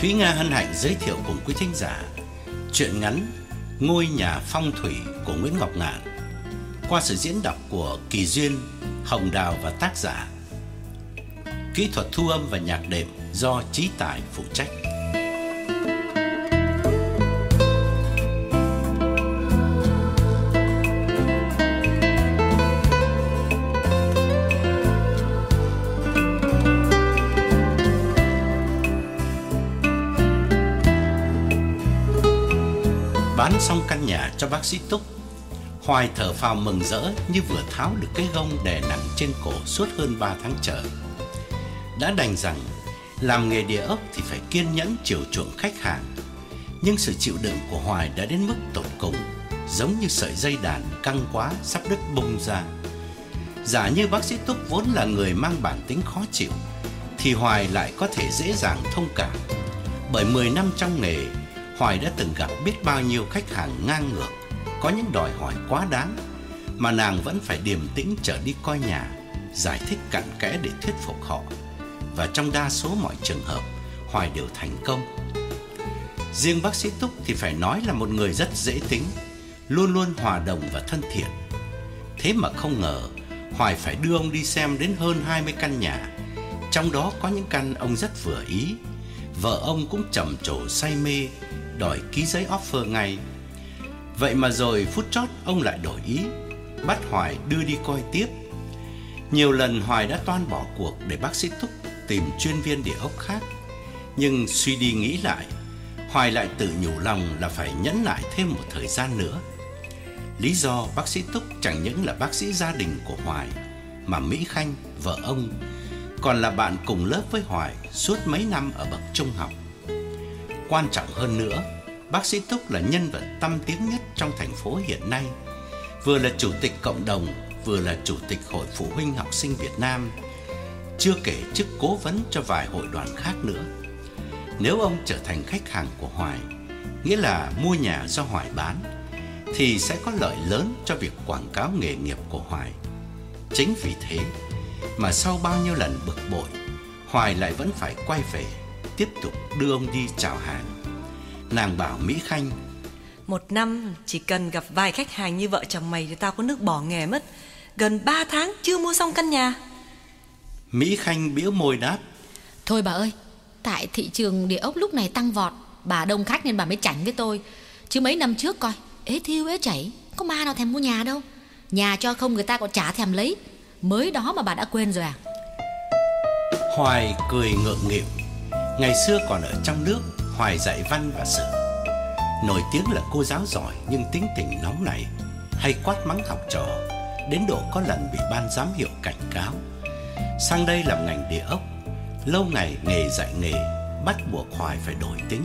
Thúy Nga hân hạnh giới thiệu cùng quý thính giả truyện ngắn Ngôi nhà phong thủy của Nguyễn Ngọc Ngạn qua sự diễn đọc của Kỳ Duyên, Hồng Đào và tác giả. Kỹ thuật thu âm và nhạc đệm do Chí Tài phụ trách. Bán xong căn nhà cho bác sĩ Túc Hoài thở phào mừng rỡ như vừa tháo được cái gông đè nặng trên cổ suốt hơn 3 tháng trời. Đã đành rằng làm nghề địa ốc thì phải kiên nhẫn chiều chuộng khách hàng. Nhưng sự chịu đựng của Hoài đã đến mức tột cùng, giống như sợi dây đàn căng quá sắp đứt bung ra. Giả như bác sĩ Túc vốn là người mang bản tính khó chịu, thì Hoài lại có thể dễ dàng thông cảm. Bởi 10 năm trong nghề, Hoài đã từng gặp biết bao nhiêu khách hàng ngang ngược, có những đòi hỏi quá đáng mà nàng vẫn phải điềm tĩnh trở đi coi nhà, giải thích cặn kẽ để thuyết phục họ. Và trong đa số mọi trường hợp, Hoài đều thành công. Riêng bác sĩ Túc thì phải nói là một người rất dễ tính, luôn luôn hòa đồng và thân thiện. Thế mà không ngờ, Hoài phải đưa ông đi xem đến hơn 20 căn nhà, trong đó có những căn ông rất vừa ý. Vợ ông cũng trầm trồ say mê, đòi ký giấy offer ngay. Vậy mà rồi phút chót ông lại đổi ý, bắt Hoài đưa đi coi tiếp. Nhiều lần Hoài đã toan bỏ cuộc để bác sĩ thúc tìm chuyên viên địa ốc khác. Nhưng suy đi nghĩ lại, Hoài lại tự nhủ lòng là phải nhẫn nại thêm một thời gian nữa. Lý do bác sĩ Túc chẳng những là bác sĩ gia đình của Hoài, mà Mỹ Khanh, vợ ông, còn là bạn cùng lớp với Hoài suốt mấy năm ở bậc trung học. Quan trọng hơn nữa, bác sĩ Túc là nhân vật tâm tiếng nhất trong thành phố hiện nay, vừa là chủ tịch cộng đồng, vừa là chủ tịch hội phụ huynh học sinh Việt Nam, chưa kể chức cố vấn cho vài hội đoàn khác nữa. Nếu ông trở thành khách hàng của Hoài, nghĩa là mua nhà do Hoài bán, thì sẽ có lợi lớn cho việc quảng cáo nghề nghiệp của Hoài. Chính vì thế mà sau bao nhiêu lần bực bội, Hoài lại vẫn phải quay về tiếp tục đưa ông đi chào hàng. Nàng bảo Mỹ Khanh Một năm chỉ cần gặp vài khách hàng như vợ chồng mày thì tao có nước bỏ nghề mất. Gần 3 tháng chưa mua xong căn nhà. Mỹ Khanh bĩu môi đáp Thôi bà ơi, tại thị trường địa ốc lúc này tăng vọt, bà đông khách nên bà mới chảnh với tôi. Chứ mấy năm trước coi, ế thiêu ế chảy, có ma nào thèm mua nhà đâu. Nhà cho không người ta còn chả thèm lấy. Mới đó mà bà đã quên rồi à? Hoài cười ngượng nghịu Ngày xưa còn ở trong nước, Hoài dạy văn và sử Nổi tiếng là cô giáo giỏi, Nhưng tính tình nóng nảy, Hay quát mắng học trò, Đến độ có lần bị ban giám hiệu cảnh cáo. Sang đây làm ngành địa ốc, Lâu ngày nghề dạy nghề, Bắt buộc Hoài phải đổi tính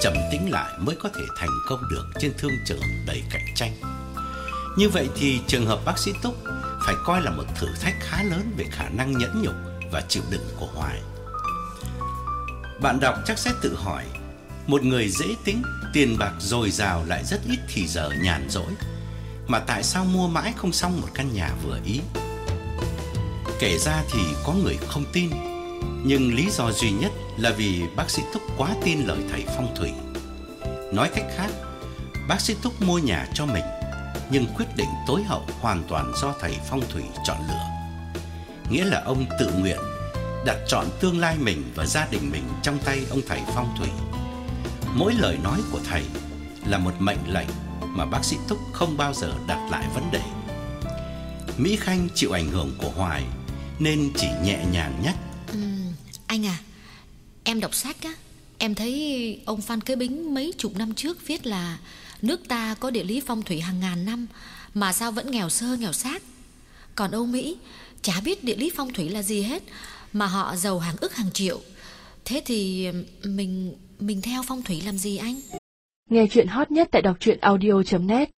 Trầm tính lại mới có thể thành công được Trên thương trường đầy cạnh tranh. Như vậy thì trường hợp bác sĩ Túc Phải coi là một thử thách khá lớn Về khả năng nhẫn nhục và chịu đựng của Hoài bạn đọc chắc sẽ tự hỏi, một người dễ tính, tiền bạc dồi dào lại rất ít thì giờ nhàn rỗi, mà tại sao mua mãi không xong một căn nhà vừa ý? Kể ra thì có người không tin, nhưng lý do duy nhất là vì bác sĩ Túc quá tin lời thầy phong thủy. Nói cách khác, bác sĩ Túc mua nhà cho mình, nhưng quyết định tối hậu hoàn toàn do thầy phong thủy chọn lựa. Nghĩa là ông tự nguyện đặt chọn tương lai mình và gia đình mình trong tay ông thầy phong thủy. Mỗi lời nói của thầy là một mệnh lệnh mà bác sĩ Túc không bao giờ đặt lại vấn đề. Mỹ Khanh chịu ảnh hưởng của Hoài nên chỉ nhẹ nhàng nhắc. Ừ, anh à, em đọc sách á, em thấy ông Phan Kế Bính mấy chục năm trước viết là nước ta có địa lý phong thủy hàng ngàn năm mà sao vẫn nghèo sơ nghèo xác. Còn Âu Mỹ chả biết địa lý phong thủy là gì hết mà họ giàu hàng ức hàng triệu. Thế thì mình mình theo phong thủy làm gì anh? Nghe chuyện hot nhất tại đọc truyện audio.net